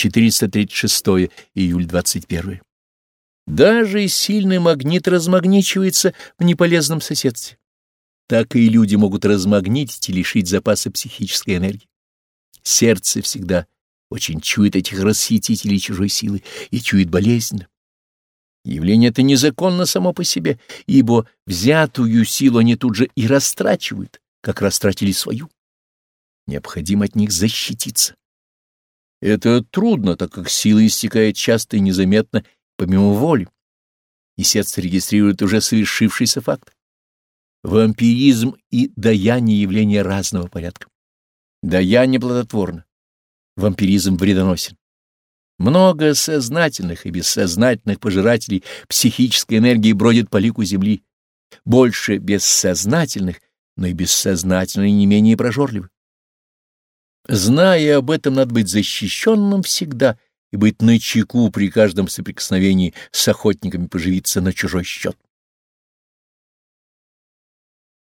436 июль 21. Даже сильный магнит размагничивается в неполезном соседстве. Так и люди могут размагнитить и лишить запаса психической энергии. Сердце всегда очень чует этих расхитителей чужой силы и чует болезненно. Явление это незаконно само по себе, ибо взятую силу они тут же и растрачивают, как растратили свою. Необходимо от них защититься. Это трудно, так как сила истекает часто и незаметно, помимо воли, и сердце регистрирует уже совершившийся факт. Вампиризм и даяние явления разного порядка. Даяние плодотворно, вампиризм вредоносен. Много сознательных и бессознательных пожирателей психической энергии бродит по лику земли. Больше бессознательных, но и бессознательные не менее прожорливы. Зная об этом, надо быть защищенным всегда и быть начеку при каждом соприкосновении с охотниками поживиться на чужой счет.